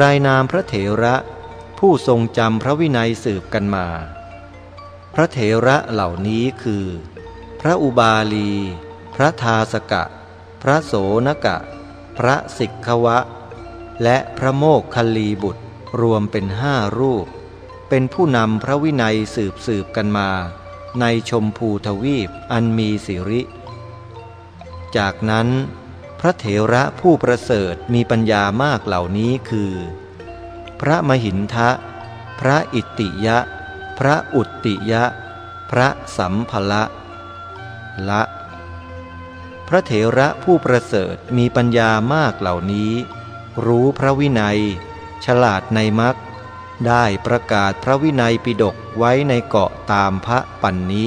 รายนามพระเถระ ผู้ทรงจำพระวินัยสืบกันมา พระเถระเหล่านี้คือ พระอุบาลี พระทาสกะ พระโสนกะ พระสิกขวะ และพระโมกคลีบุตรรวมเป็นห้ารูป เป็นผู้นำพระวินัยสืบสืบกันมา ในชมพูทวีปอันมีสิริ จากนั้น พระเถระผู้ประเสริฐมีปัญญามากเหล่านี้คือ พระมหินทะ พระอิติยะ พระอุตติยะ พระสัมภละละ พระเถระผู้ประเสริฐมีปัญญามากเหล่านี้ รู้พระวินัย ฉลาดในมักได้ประกาศพระวินัยปิดกไว้ในเกาะตามพระปันนี้